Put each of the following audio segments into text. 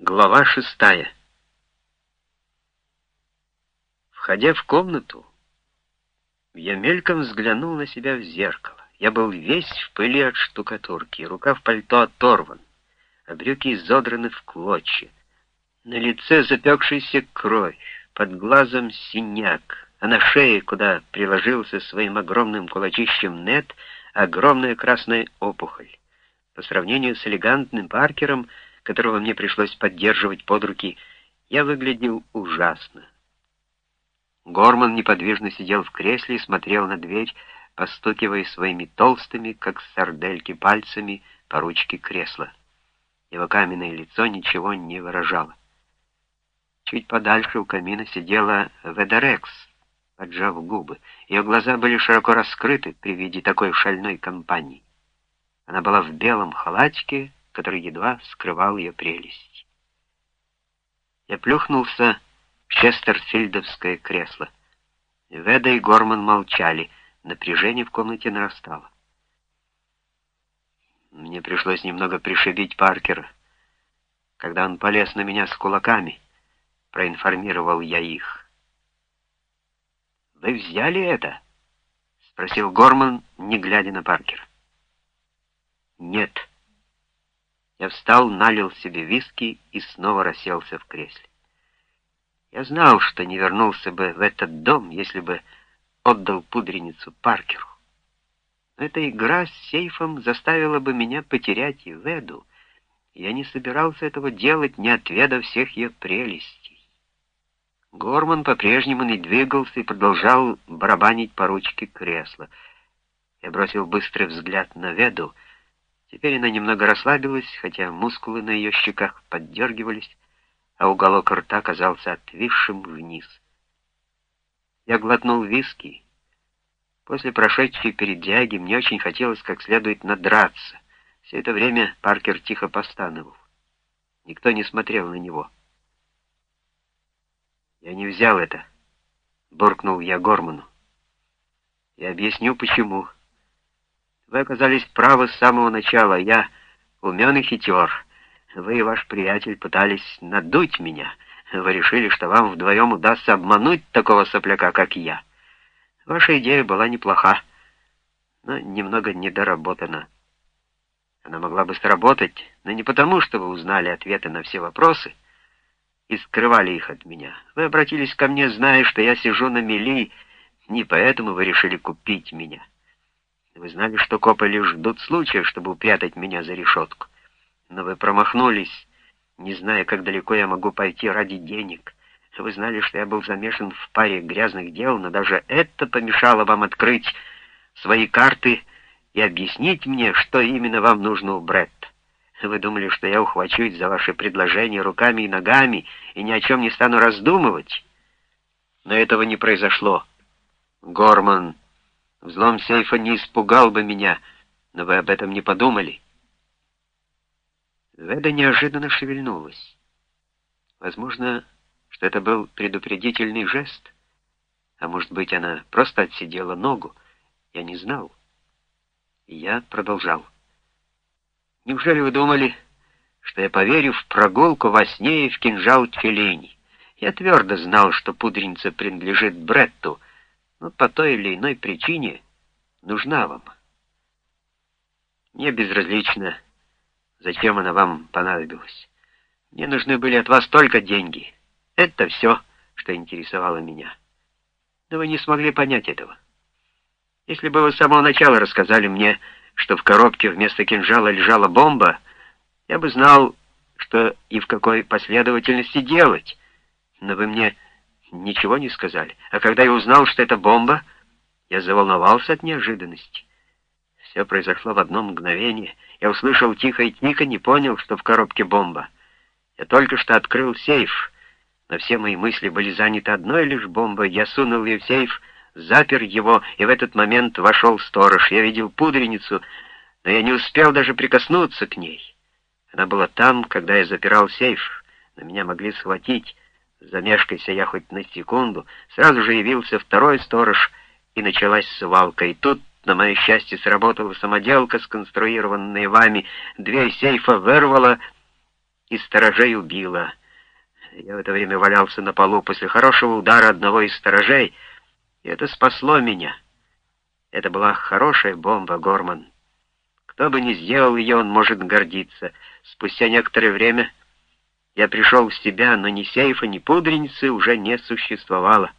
Глава шестая. Входя в комнату, я мельком взглянул на себя в зеркало. Я был весь в пыли от штукатурки, рука в пальто оторван, а брюки изодраны в клочья. На лице запекшаяся кровь, под глазом синяк, а на шее, куда приложился своим огромным кулачищем Нет, огромная красная опухоль. По сравнению с элегантным Паркером — которого мне пришлось поддерживать под руки, я выглядел ужасно. Горман неподвижно сидел в кресле и смотрел на дверь, постукивая своими толстыми, как сардельки, пальцами по ручке кресла. Его каменное лицо ничего не выражало. Чуть подальше у камина сидела Ведерекс, поджав губы. Ее глаза были широко раскрыты при виде такой шальной компании. Она была в белом халатике, который едва скрывал ее прелесть. Я плюхнулся в честерфильдовское кресло. Веда и Горман молчали, напряжение в комнате нарастало. Мне пришлось немного пришибить Паркера. Когда он полез на меня с кулаками, проинформировал я их. «Вы взяли это?» — спросил Горман, не глядя на Паркера. «Нет». Я встал, налил себе виски и снова расселся в кресле. Я знал, что не вернулся бы в этот дом, если бы отдал пудреницу Паркеру. Но эта игра с сейфом заставила бы меня потерять и Веду. Я не собирался этого делать, не отведав всех ее прелестей. Горман по-прежнему не двигался и продолжал барабанить по ручке кресла. Я бросил быстрый взгляд на Веду — Теперь она немного расслабилась, хотя мускулы на ее щеках поддергивались, а уголок рта казался отвисшим вниз. Я глотнул виски. После прошедшей передяги мне очень хотелось как следует надраться. Все это время Паркер тихо постановал. Никто не смотрел на него. «Я не взял это», — буркнул я Горману. «Я объясню, почему». Вы оказались правы с самого начала. Я умен и хитер. Вы и ваш приятель пытались надуть меня. Вы решили, что вам вдвоем удастся обмануть такого сопляка, как я. Ваша идея была неплоха, но немного недоработана. Она могла бы сработать, но не потому, что вы узнали ответы на все вопросы и скрывали их от меня. Вы обратились ко мне, зная, что я сижу на мели, не поэтому вы решили купить меня. Вы знали, что копы лишь ждут случая, чтобы упрятать меня за решетку. Но вы промахнулись, не зная, как далеко я могу пойти ради денег. Вы знали, что я был замешан в паре грязных дел, но даже это помешало вам открыть свои карты и объяснить мне, что именно вам нужно у Бретта. Вы думали, что я ухвачусь за ваши предложения руками и ногами и ни о чем не стану раздумывать? Но этого не произошло. Горман Взлом сейфа не испугал бы меня, но вы об этом не подумали. Веда неожиданно шевельнулась. Возможно, что это был предупредительный жест, а может быть, она просто отсидела ногу. Я не знал. И я продолжал. Неужели вы думали, что я поверю в прогулку во сне и в кинжал Челени? Я твердо знал, что пудреница принадлежит Бретту, но по той или иной причине нужна вам. Мне безразлично, зачем она вам понадобилась. Мне нужны были от вас только деньги. Это все, что интересовало меня. Но вы не смогли понять этого. Если бы вы с самого начала рассказали мне, что в коробке вместо кинжала лежала бомба, я бы знал, что и в какой последовательности делать. Но вы мне ничего не сказали. А когда я узнал, что это бомба, я заволновался от неожиданности. Все произошло в одно мгновение. Я услышал тихо тихо, не понял, что в коробке бомба. Я только что открыл сейф, но все мои мысли были заняты одной лишь бомбой. Я сунул ее в сейф, запер его, и в этот момент вошел сторож. Я видел пудреницу, но я не успел даже прикоснуться к ней. Она была там, когда я запирал сейф, но меня могли схватить. Замешкайся я хоть на секунду, сразу же явился второй сторож, и началась свалка. И тут, на мое счастье, сработала самоделка, сконструированная вами, дверь сейфа вырвала, из сторожей убила. Я в это время валялся на полу после хорошего удара одного из сторожей, и это спасло меня. Это была хорошая бомба, Горман. Кто бы ни сделал ее, он может гордиться. Спустя некоторое время я пришел в себя, но ни сейфа, ни пудреницы уже не существовало.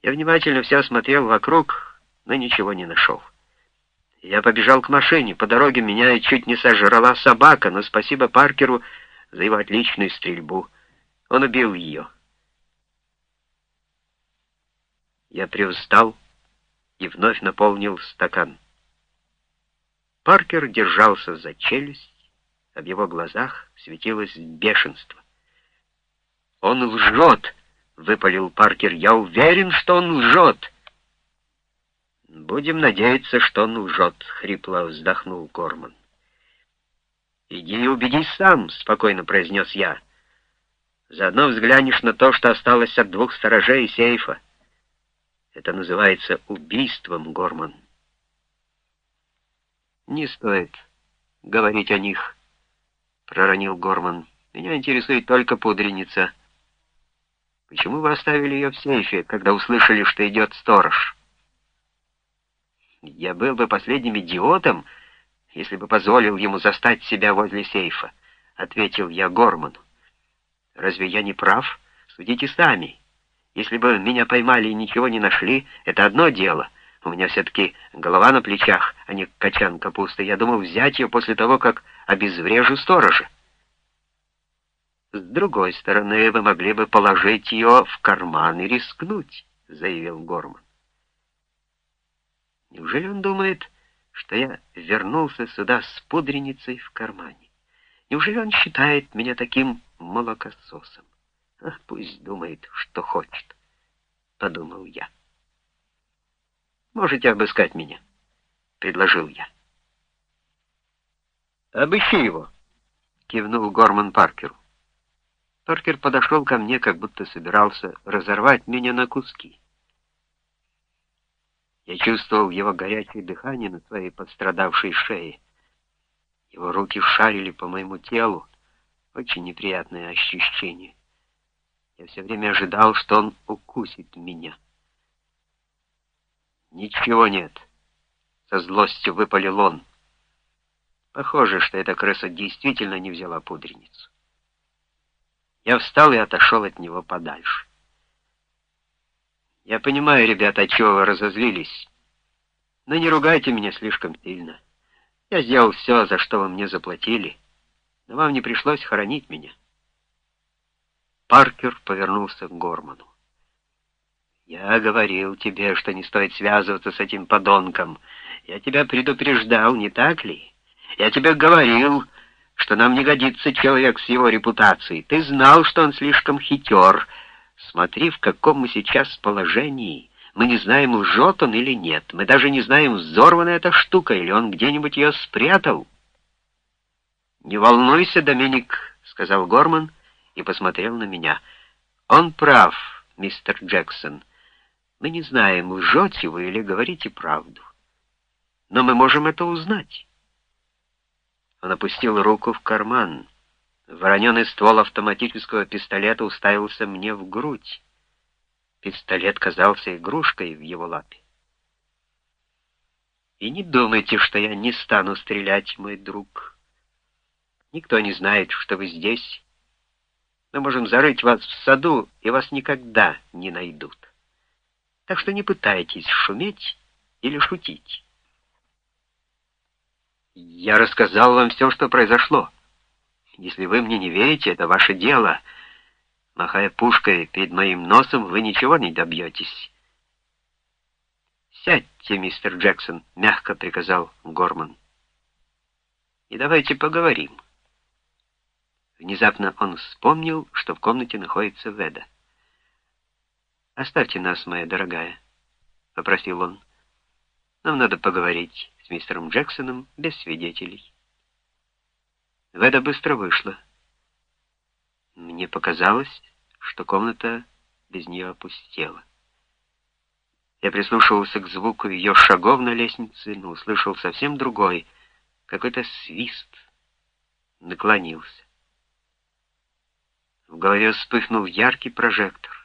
Я внимательно все осмотрел вокруг, но ничего не нашел. Я побежал к машине. По дороге меня чуть не сожрала собака, но спасибо Паркеру за его отличную стрельбу. Он убил ее. Я привстал и вновь наполнил стакан. Паркер держался за челюсть, в его глазах светилось бешенство. «Он лжет!» — выпалил Паркер. «Я уверен, что он лжет!» «Будем надеяться, что он лжет», — хрипло вздохнул Горман. «Иди и убедись сам», — спокойно произнес я. «Заодно взглянешь на то, что осталось от двух сторожей сейфа. Это называется убийством, Горман». «Не стоит говорить о них», — проронил Горман. «Меня интересует только пудреница. Почему вы оставили ее в сейфе, когда услышали, что идет сторож?» Я был бы последним идиотом, если бы позволил ему застать себя возле сейфа, — ответил я Горману. Разве я не прав? Судите сами. Если бы меня поймали и ничего не нашли, это одно дело. У меня все-таки голова на плечах, а не качан капусты. Я думал взять ее после того, как обезврежу сторожа. С другой стороны, вы могли бы положить ее в карман и рискнуть, — заявил Горман. Неужели он думает, что я вернулся сюда с пудреницей в кармане? Неужели он считает меня таким молокососом? А пусть думает, что хочет, — подумал я. Можете обыскать меня, — предложил я. Обыщи его, — кивнул Горман Паркеру. Паркер подошел ко мне, как будто собирался разорвать меня на куски. Я чувствовал его горячее дыхание на своей подстрадавшей шее. Его руки шарили по моему телу. Очень неприятное ощущение. Я все время ожидал, что он укусит меня. «Ничего нет», — со злостью выпалил он. Похоже, что эта крыса действительно не взяла пудреницу. Я встал и отошел от него подальше. Я понимаю, ребята, от чего вы разозлились. Но не ругайте меня слишком сильно. Я сделал все, за что вы мне заплатили, но вам не пришлось хоронить меня. Паркер повернулся к Горману. «Я говорил тебе, что не стоит связываться с этим подонком. Я тебя предупреждал, не так ли? Я тебе говорил, что нам не годится человек с его репутацией. Ты знал, что он слишком хитер, Смотри, в каком мы сейчас положении. Мы не знаем, лжет он или нет. Мы даже не знаем, взорвана эта штука, или он где-нибудь ее спрятал. «Не волнуйся, Доминик», — сказал Горман и посмотрел на меня. «Он прав, мистер Джексон. Мы не знаем, лжете вы или говорите правду. Но мы можем это узнать». Он опустил руку в карман. Вороненый ствол автоматического пистолета уставился мне в грудь. Пистолет казался игрушкой в его лапе. И не думайте, что я не стану стрелять, мой друг. Никто не знает, что вы здесь. Мы можем зарыть вас в саду, и вас никогда не найдут. Так что не пытайтесь шуметь или шутить. Я рассказал вам все, что произошло. Если вы мне не верите, это ваше дело. Махая пушкой перед моим носом, вы ничего не добьетесь. «Сядьте, мистер Джексон», — мягко приказал Горман. «И давайте поговорим». Внезапно он вспомнил, что в комнате находится Веда. «Оставьте нас, моя дорогая», — попросил он. «Нам надо поговорить с мистером Джексоном без свидетелей». Веда быстро вышла. Мне показалось, что комната без нее опустела. Я прислушивался к звуку ее шагов на лестнице, но услышал совсем другой, какой-то свист. Наклонился. В голове вспыхнул яркий прожектор.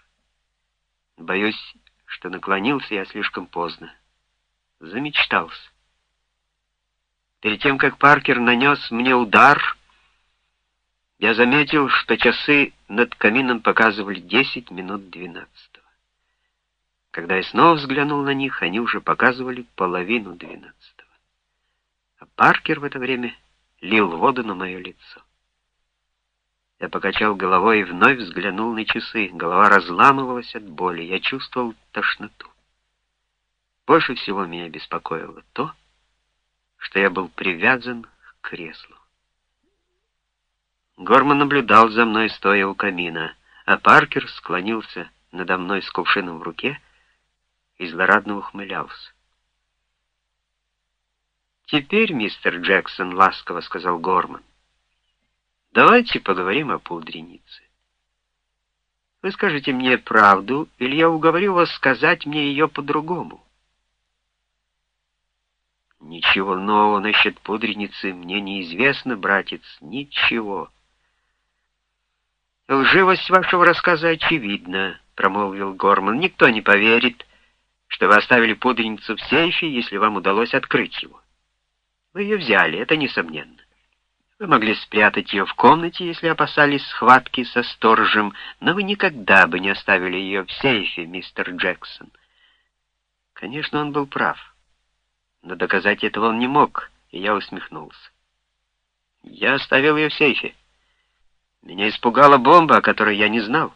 Боюсь, что наклонился я слишком поздно. Замечтался. Перед тем, как Паркер нанес мне удар, я заметил, что часы над камином показывали 10 минут 12. Когда я снова взглянул на них, они уже показывали половину 12. А Паркер в это время лил воду на мое лицо. Я покачал головой и вновь взглянул на часы. Голова разламывалась от боли. Я чувствовал тошноту. Больше всего меня беспокоило то, что я был привязан к креслу. Горман наблюдал за мной, стоя у камина, а Паркер склонился надо мной с кувшином в руке и злорадно ухмылялся. «Теперь, мистер Джексон, — ласково сказал Горман, Давайте поговорим о пудренице. Вы скажете мне правду, или я уговорю вас сказать мне ее по-другому? Ничего нового насчет пудреницы мне неизвестно, братец, ничего. Лживость вашего рассказа очевидна, промолвил Горман. Никто не поверит, что вы оставили пудреницу в сейфе, если вам удалось открыть его. Вы ее взяли, это несомненно. Вы могли спрятать ее в комнате, если опасались схватки со сторожем, но вы никогда бы не оставили ее в сейфе, мистер Джексон. Конечно, он был прав, но доказать этого он не мог, и я усмехнулся. Я оставил ее в сейфе. Меня испугала бомба, о которой я не знал.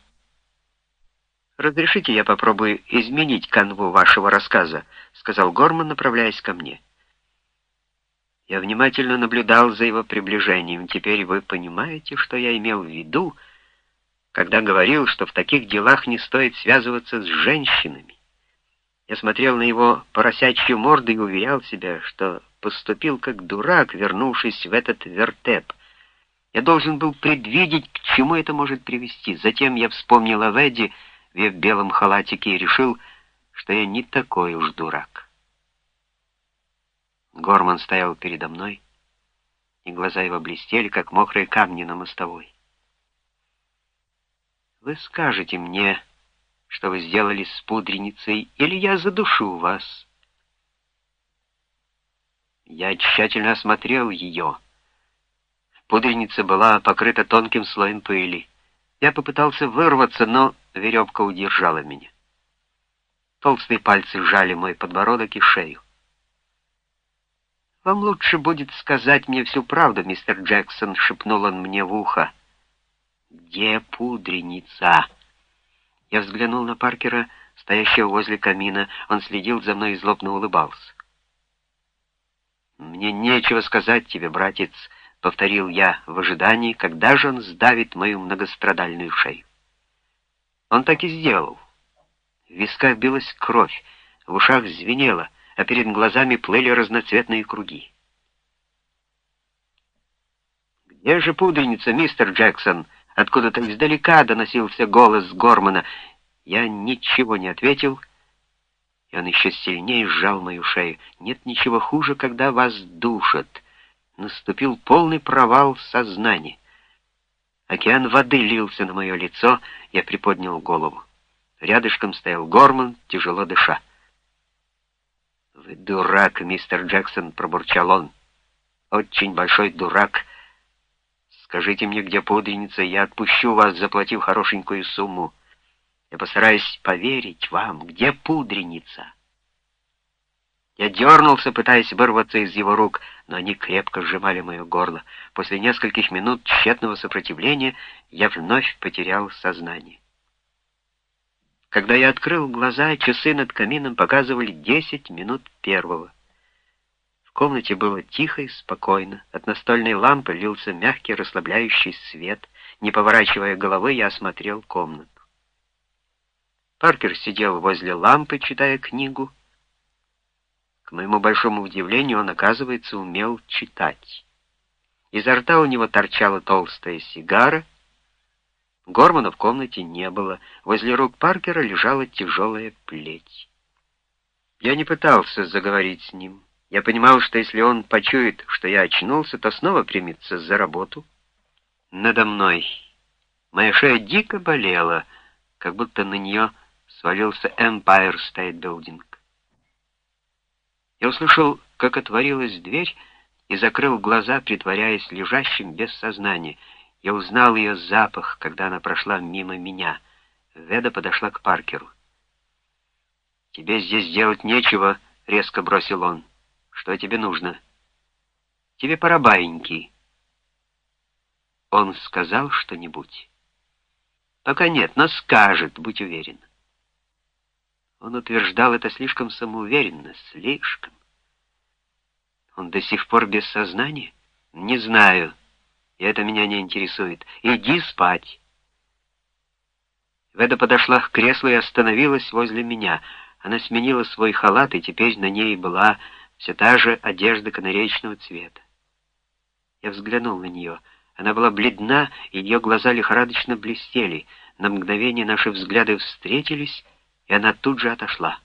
«Разрешите, я попробую изменить канву вашего рассказа», — сказал Горман, направляясь ко мне. Я внимательно наблюдал за его приближением. Теперь вы понимаете, что я имел в виду, когда говорил, что в таких делах не стоит связываться с женщинами. Я смотрел на его поросячью морду и уверял себя, что поступил как дурак, вернувшись в этот вертеп. Я должен был предвидеть, к чему это может привести. Затем я вспомнил о Веде в белом халатике и решил, что я не такой уж дурак. Горман стоял передо мной, и глаза его блестели, как мокрые камни на мостовой. «Вы скажете мне, что вы сделали с пудреницей, или я задушу вас?» Я тщательно осмотрел ее. Пудреница была покрыта тонким слоем пыли. Я попытался вырваться, но веревка удержала меня. Толстые пальцы сжали мой подбородок и шею. «Вам лучше будет сказать мне всю правду, мистер Джексон», — шепнул он мне в ухо. «Где пудреница?» Я взглянул на Паркера, стоящего возле камина. Он следил за мной и злобно улыбался. «Мне нечего сказать тебе, братец», — повторил я в ожидании, когда же он сдавит мою многострадальную шею. Он так и сделал. В висках билась кровь, в ушах звенело а перед глазами плыли разноцветные круги. «Где же пудреница, мистер Джексон?» Откуда-то издалека доносился голос Гормана. Я ничего не ответил, и он еще сильнее сжал мою шею. Нет ничего хуже, когда вас душат. Наступил полный провал сознания. Океан воды лился на мое лицо, я приподнял голову. Рядышком стоял Горман, тяжело дыша. «Вы дурак, мистер Джексон», — пробурчал он. «Очень большой дурак. Скажите мне, где пудреница, я отпущу вас, заплатив хорошенькую сумму. Я постараюсь поверить вам, где пудреница». Я дернулся, пытаясь вырваться из его рук, но они крепко сжимали мое горло. После нескольких минут тщетного сопротивления я вновь потерял сознание. Когда я открыл глаза, часы над камином показывали 10 минут первого. В комнате было тихо и спокойно. От настольной лампы лился мягкий расслабляющий свет. Не поворачивая головы, я осмотрел комнату. Паркер сидел возле лампы, читая книгу. К моему большому удивлению, он, оказывается, умел читать. Изо рта у него торчала толстая сигара — Гормана в комнате не было. Возле рук Паркера лежала тяжелая плеть. Я не пытался заговорить с ним. Я понимал, что если он почует, что я очнулся, то снова примется за работу. Надо мной. Моя шея дико болела, как будто на нее свалился Empire State Building. Я услышал, как отворилась дверь, и закрыл глаза, притворяясь лежащим без сознания. Я узнал ее запах, когда она прошла мимо меня. Веда подошла к Паркеру. «Тебе здесь делать нечего», — резко бросил он. «Что тебе нужно?» «Тебе пора баиньки». Он сказал что-нибудь? Пока нет, но скажет, будь уверен. Он утверждал это слишком самоуверенно, слишком. Он до сих пор без сознания? Не знаю. И это меня не интересует. Иди спать. Веда подошла к креслу и остановилась возле меня. Она сменила свой халат, и теперь на ней была все та же одежда канареечного цвета. Я взглянул на нее. Она была бледна, и ее глаза лихорадочно блестели. На мгновение наши взгляды встретились, и она тут же отошла.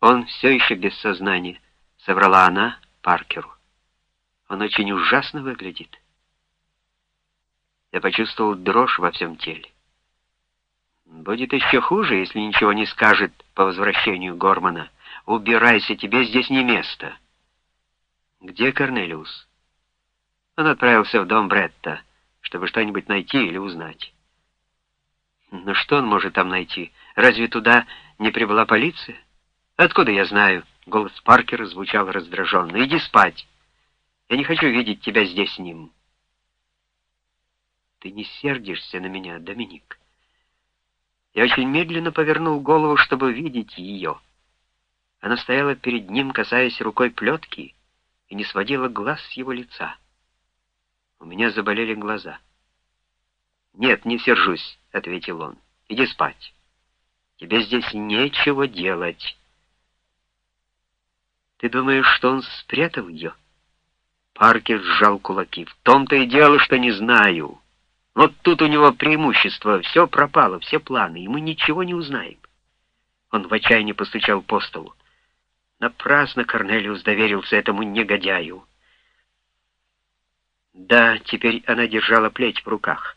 Он все еще без сознания соврала она Паркеру. Он очень ужасно выглядит. Я почувствовал дрожь во всем теле. Будет еще хуже, если ничего не скажет по возвращению Гормана. Убирайся, тебе здесь не место. Где Корнелиус? Он отправился в дом Бретта, чтобы что-нибудь найти или узнать. Но что он может там найти? Разве туда не прибыла полиция? Откуда я знаю? Голос Паркера звучал раздраженно. «Иди спать! Я не хочу видеть тебя здесь с ним!» «Ты не сердишься на меня, Доминик?» Я очень медленно повернул голову, чтобы видеть ее. Она стояла перед ним, касаясь рукой плетки, и не сводила глаз с его лица. У меня заболели глаза. «Нет, не сержусь», — ответил он. «Иди спать. Тебе здесь нечего делать». Ты думаешь, что он спрятал ее?» Паркер сжал кулаки. «В том-то и дело, что не знаю. Вот тут у него преимущество. Все пропало, все планы, и мы ничего не узнаем». Он в отчаянии постучал по столу. Напрасно Корнелиус доверился этому негодяю. Да, теперь она держала плеть в руках.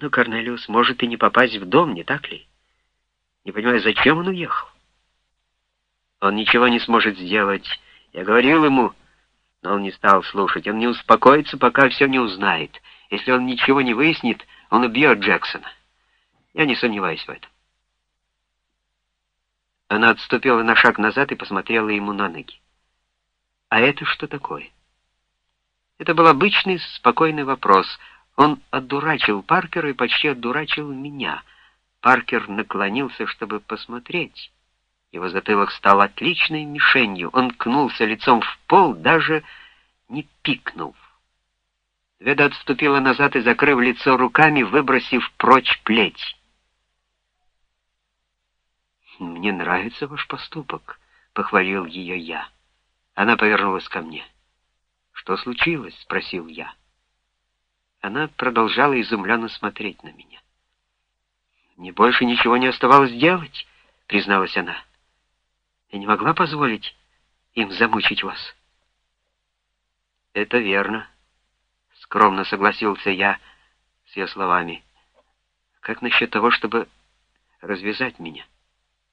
Но Корнелиус может и не попасть в дом, не так ли? Не понимаю, зачем он уехал? Он ничего не сможет сделать. Я говорил ему, но он не стал слушать. Он не успокоится, пока все не узнает. Если он ничего не выяснит, он убьет Джексона. Я не сомневаюсь в этом. Она отступила на шаг назад и посмотрела ему на ноги. «А это что такое?» Это был обычный спокойный вопрос. Он отдурачил Паркера и почти отдурачил меня. Паркер наклонился, чтобы посмотреть. Его затылок стал отличной мишенью. Он кнулся лицом в пол, даже не пикнув. Веда отступила назад и, закрыв лицо руками, выбросив прочь плеть. «Мне нравится ваш поступок», — похвалил ее я. Она повернулась ко мне. «Что случилось?» — спросил я. Она продолжала изумленно смотреть на меня. «Мне больше ничего не оставалось делать», — призналась она. Я не могла позволить им замучить вас. Это верно, скромно согласился я с ее словами. Как насчет того, чтобы развязать меня?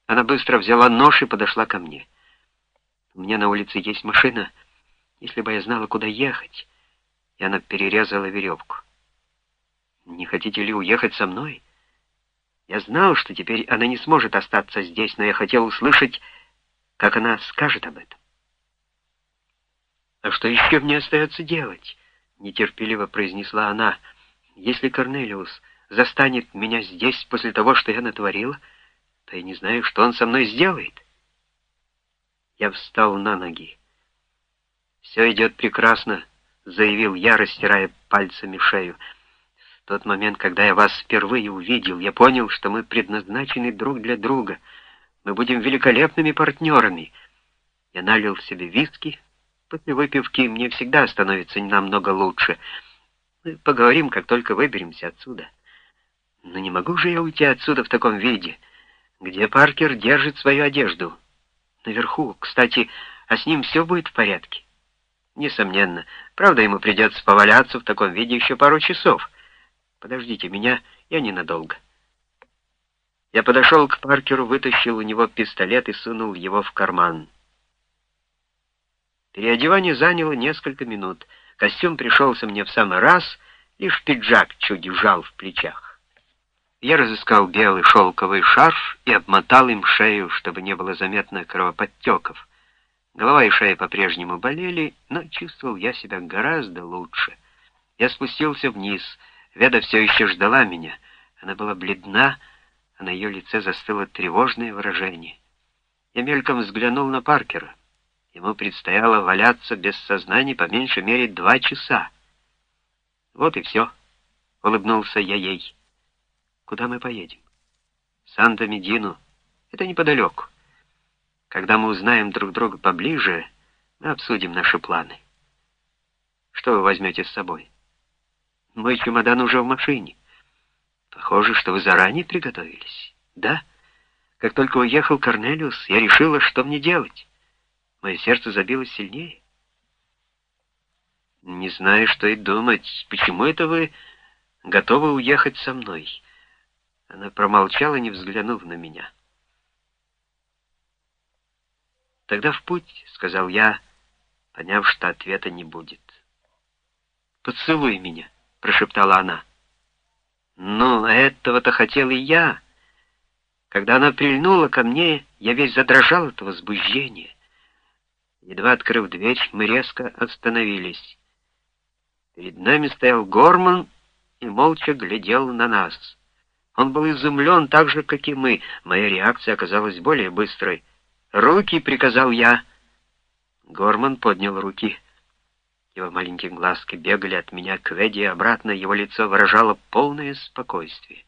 Она быстро взяла нож и подошла ко мне. У меня на улице есть машина. Если бы я знала, куда ехать. И она перерезала веревку. Не хотите ли уехать со мной? Я знал, что теперь она не сможет остаться здесь, но я хотел услышать как она скажет об этом. «А что еще мне остается делать?» — нетерпеливо произнесла она. «Если Корнелиус застанет меня здесь после того, что я натворила, то я не знаю, что он со мной сделает». Я встал на ноги. «Все идет прекрасно», — заявил я, растирая пальцами шею. «В тот момент, когда я вас впервые увидел, я понял, что мы предназначены друг для друга — мы будем великолепными партнерами. Я налил себе виски. После выпивки мне всегда становится намного лучше. Мы поговорим, как только выберемся отсюда. Но не могу же я уйти отсюда в таком виде, где Паркер держит свою одежду. Наверху, кстати, а с ним все будет в порядке. Несомненно. Правда, ему придется поваляться в таком виде еще пару часов — Подождите меня, я ненадолго. Я подошел к Паркеру, вытащил у него пистолет и сунул его в карман. Переодевание заняло несколько минут. Костюм пришелся мне в самый раз, лишь пиджак чуть вжал в плечах. Я разыскал белый шелковый шарф и обмотал им шею, чтобы не было заметно кровоподтеков. Голова и шея по-прежнему болели, но чувствовал я себя гораздо лучше. Я спустился вниз. Веда все еще ждала меня. Она была бледна, а на ее лице застыло тревожное выражение. Я мельком взглянул на Паркера. Ему предстояло валяться без сознания по меньшей мере два часа. Вот и все, — улыбнулся я ей. Куда мы поедем? Санта-Медину. Это неподалеку. Когда мы узнаем друг друга поближе, мы обсудим наши планы. Что вы возьмете с собой? Мой чемодан уже в машине. Похоже, что вы заранее приготовились. Да? Как только уехал Корнелиус, я решила, что мне делать. Мое сердце забилось сильнее. Не знаю, что и думать. Почему это вы готовы уехать со мной? Она промолчала, не взглянув на меня. «Тогда в путь», — сказал я, поняв, что ответа не будет. «Поцелуй меня», — прошептала она. Ну, этого-то хотел и я. Когда она прильнула ко мне, я весь задрожал от возбуждения. Едва открыв дверь, мы резко остановились. Перед нами стоял Горман и молча глядел на нас. Он был изумлен так же, как и мы. Моя реакция оказалась более быстрой. «Руки!» — приказал я. Горман поднял руки. Его маленькие глазки бегали от меня к Веди и обратно, его лицо выражало полное спокойствие.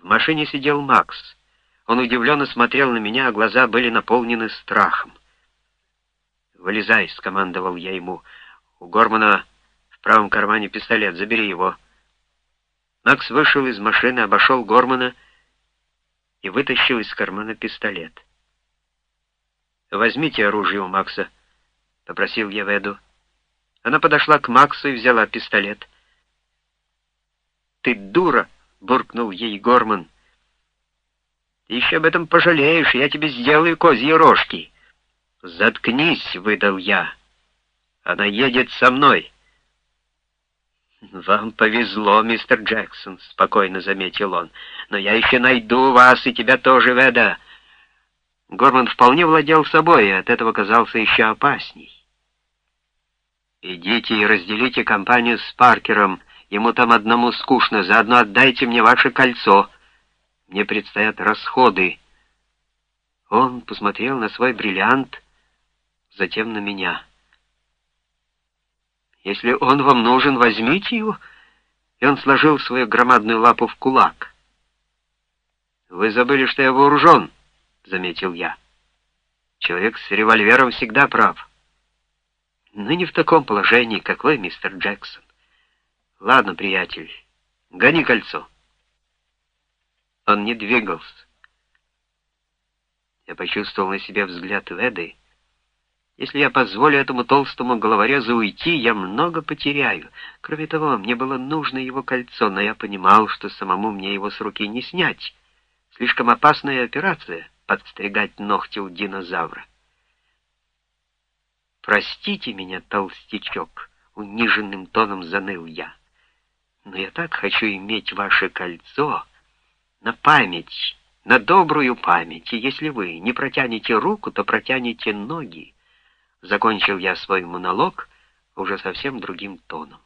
В машине сидел Макс. Он удивленно смотрел на меня, а глаза были наполнены страхом. «Вылезай», — скомандовал я ему. «У Гормана в правом кармане пистолет, забери его». Макс вышел из машины, обошел Гормана и вытащил из кармана пистолет. «Возьмите оружие у Макса», — попросил я Веду. Она подошла к Максу и взяла пистолет. «Ты дура!» — буркнул ей Горман. «Ты еще об этом пожалеешь, я тебе сделаю козьи рожки». «Заткнись!» — выдал я. «Она едет со мной». «Вам повезло, мистер Джексон», — спокойно заметил он. «Но я еще найду вас и тебя тоже, Веда». Горман вполне владел собой и от этого казался еще опасней. «Идите и разделите компанию с Паркером. Ему там одному скучно. Заодно отдайте мне ваше кольцо. Мне предстоят расходы». Он посмотрел на свой бриллиант, затем на меня. «Если он вам нужен, возьмите его». И он сложил свою громадную лапу в кулак. «Вы забыли, что я вооружен», — заметил я. «Человек с револьвером всегда прав» но не в таком положении, как вы, мистер Джексон. Ладно, приятель, гони кольцо. Он не двигался. Я почувствовал на себе взгляд Веды. Если я позволю этому толстому головорезу уйти, я много потеряю. Кроме того, мне было нужно его кольцо, но я понимал, что самому мне его с руки не снять. Слишком опасная операция — подстригать ногти у динозавра. «Простите меня, толстячок», — униженным тоном заныл я. «Но я так хочу иметь ваше кольцо на память, на добрую память, и если вы не протянете руку, то протянете ноги». Закончил я свой монолог уже совсем другим тоном.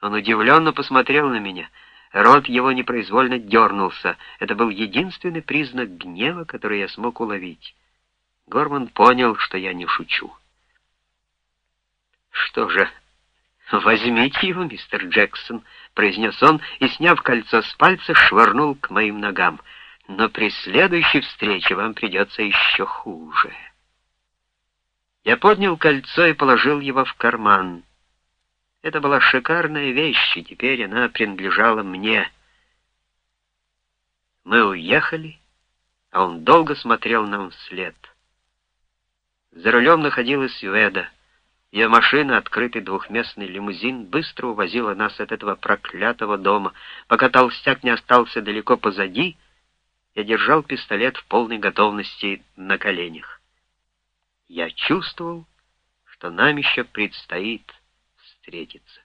Он удивленно посмотрел на меня. Рот его непроизвольно дернулся. Это был единственный признак гнева, который я смог уловить. Горман понял, что я не шучу. «Что же, возьмите его, мистер Джексон», — произнес он и, сняв кольцо с пальца, швырнул к моим ногам. «Но при следующей встрече вам придется еще хуже». Я поднял кольцо и положил его в карман. Это была шикарная вещь, и теперь она принадлежала мне. Мы уехали, а он долго смотрел нам вслед. За рулем находилась Веда. Ее машина, открытый двухместный лимузин, быстро увозила нас от этого проклятого дома. Пока толстяк не остался далеко позади, я держал пистолет в полной готовности на коленях. Я чувствовал, что нам еще предстоит встретиться.